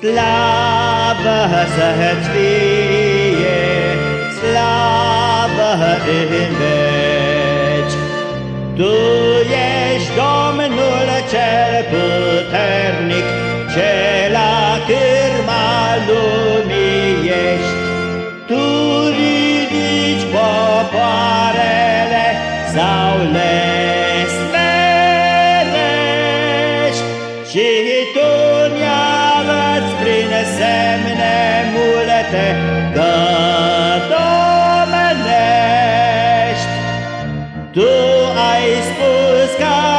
Slavă să-ți fie, slavă în veci. Tu ești Domnul cel puternic, ce la cârma lumii ești. Tu ridici popoarele sau le smerești și tu prin semne multe că domnești. Tu ai spus că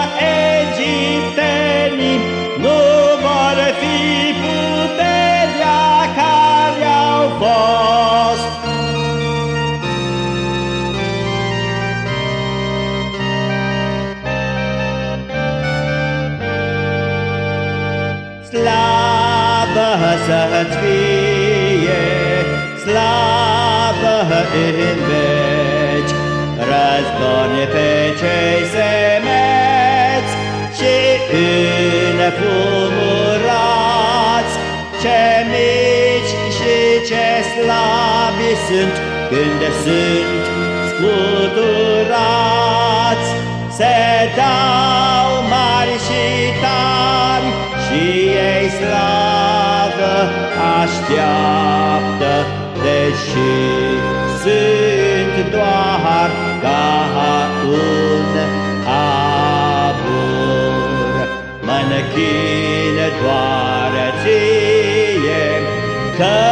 să-ți fie, slavă în veci, răzbuni pe cei semeți și înfumurați, ce mici și ce slabi sunt când sunt scuturați, se dau mari și tari și ei slabi așteaptă, deși sunt doar ca un abur. Mă închin doar ție, căci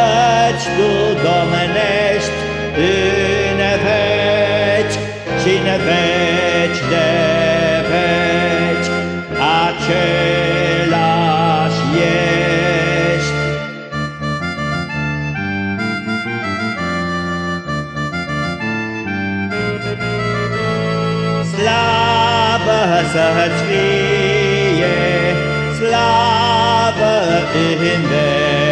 să-ți fie, slavă în veci.